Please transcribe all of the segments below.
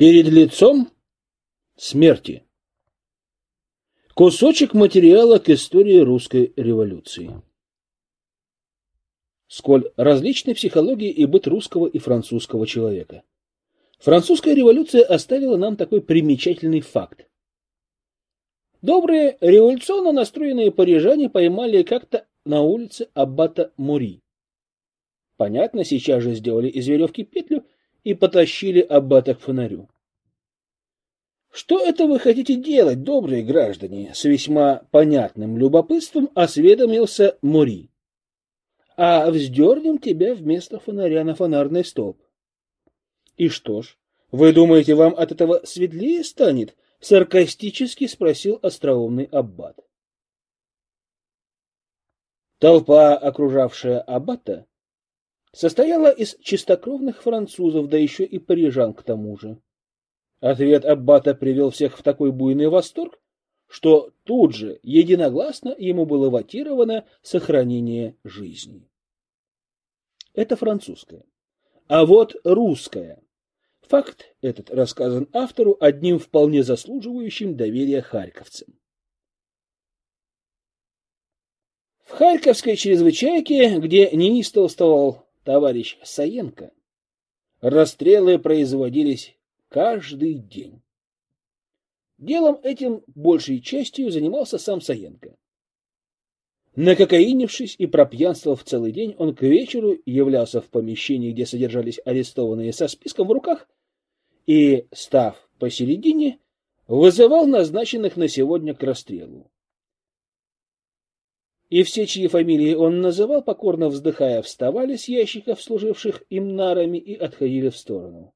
Перед лицом смерти. Кусочек материала к истории русской революции. Сколь различны психологии и быт русского и французского человека. Французская революция оставила нам такой примечательный факт. Добрые революционно настроенные парижане поймали как-то на улице аббата Мури. Понятно, сейчас же сделали из веревки петлю и потащили аббата к фонарю. Что это вы хотите делать, добрые граждане? С весьма понятным любопытством осведомился Мури. А вздернем тебя вместо фонаря на фонарный столб. И что ж, вы думаете, вам от этого светлее станет? Саркастически спросил остроумный аббат. Толпа, окружавшая аббата, состояла из чистокровных французов, да еще и парижан к тому же. Ответ аббата привел всех в такой буйный восторг, что тут же единогласно ему было ватировано сохранение жизни. Это французское. А вот русское. Факт этот рассказан автору одним вполне заслуживающим доверия харьковцам. В Харьковской чрезвычайке, где неистовствовал товарищ Саенко, расстрелы производились каждый день. Делом этим большей частью занимался сам Саенко. Накокаинившись и пропьянствовав целый день, он к вечеру являлся в помещении, где содержались арестованные со списком в руках, и, став посередине, вызывал назначенных на сегодня к расстрелу и все, чьи фамилии он называл, покорно вздыхая, вставали с ящиков, служивших им нарами, и отходили в сторону.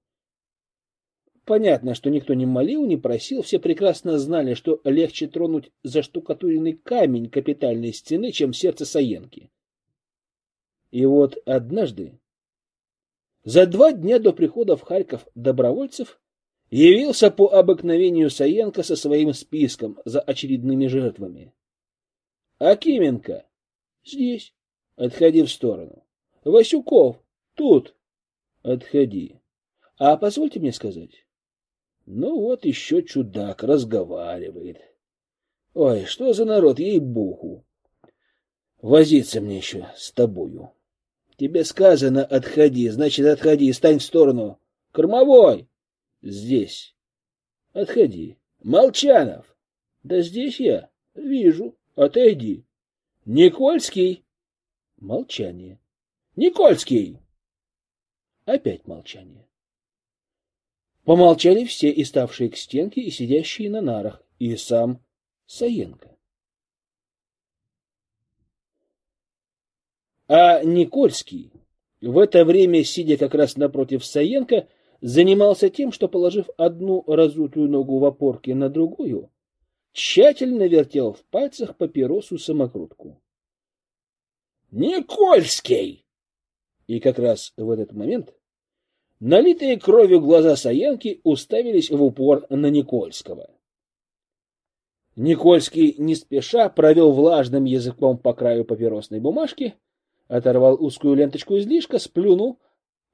Понятно, что никто не молил, не просил, все прекрасно знали, что легче тронуть заштукатуренный камень капитальной стены, чем сердце Саенки. И вот однажды, за два дня до прихода в Харьков добровольцев, явился по обыкновению Саенко со своим списком за очередными жертвами. Акименко. Здесь. Отходи в сторону. Васюков. Тут. Отходи. А позвольте мне сказать. Ну вот еще чудак разговаривает. Ой, что за народ, ей-богу. Возиться мне еще с тобою. Тебе сказано отходи, значит отходи, стань в сторону. Кормовой. Здесь. Отходи. Молчанов. Да здесь я. Вижу. Отойди. Никольский. Молчание. Никольский. Опять молчание. Помолчали все, и ставшие к стенке, и сидящие на нарах, и сам Саенко. А Никольский, в это время, сидя как раз напротив Саенко, занимался тем, что, положив одну разутую ногу в опорке на другую, тщательно вертел в пальцах папиросу-самокрутку. «Никольский!» И как раз в этот момент налитые кровью глаза Саенки уставились в упор на Никольского. Никольский не спеша провел влажным языком по краю папиросной бумажки, оторвал узкую ленточку излишка, сплюнул,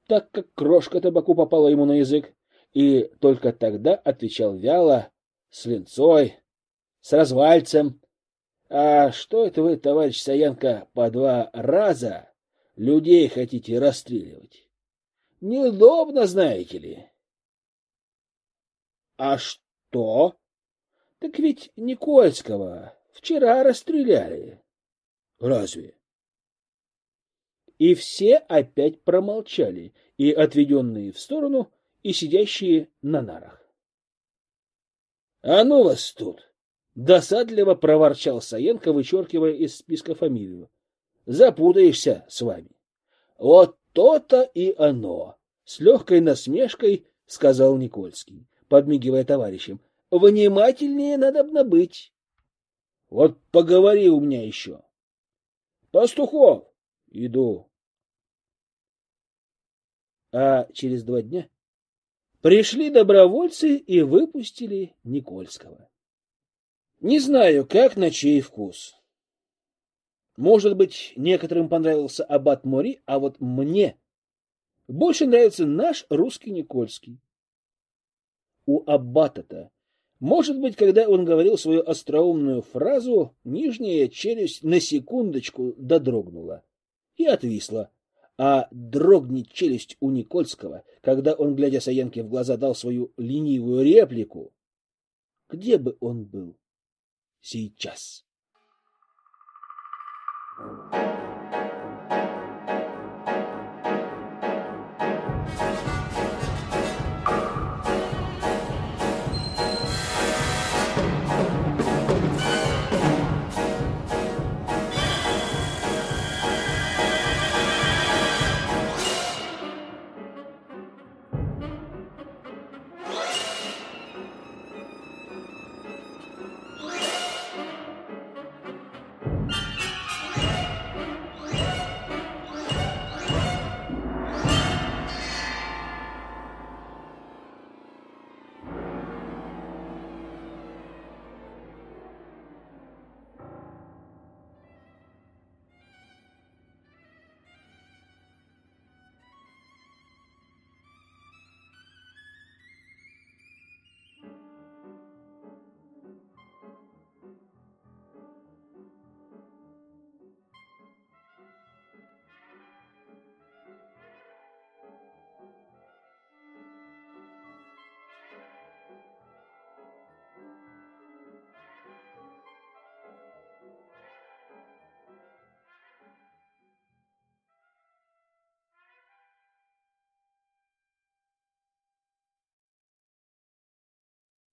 так как крошка табаку попала ему на язык, и только тогда отвечал вяло, с линцой, с развальцем. А что это вы, товарищ Саенко, по два раза людей хотите расстреливать? Неудобно, знаете ли. А что? Так ведь Никольского вчера расстреляли. Разве? И все опять промолчали, и отведенные в сторону, и сидящие на нарах. — А ну вас тут! Досадливо проворчал Саенко, вычеркивая из списка фамилию. Запутаешься с вами. Вот то-то и оно. С легкой насмешкой сказал Никольский, подмигивая товарищем. Внимательнее надо быть. Вот поговори у меня еще. Пастухов, иду. А через два дня пришли добровольцы и выпустили Никольского. Не знаю, как на чей вкус. Может быть, некоторым понравился аббат Мори, а вот мне больше нравится наш русский Никольский. у Аббата-то? Может быть, когда он говорил свою остроумную фразу, нижняя челюсть на секундочку додрогнула и отвисла. А дрогнет челюсть у Никольского, когда он, глядя Саенке в глаза, дал свою ленивую реплику. Где бы он был сейчас? Thank you.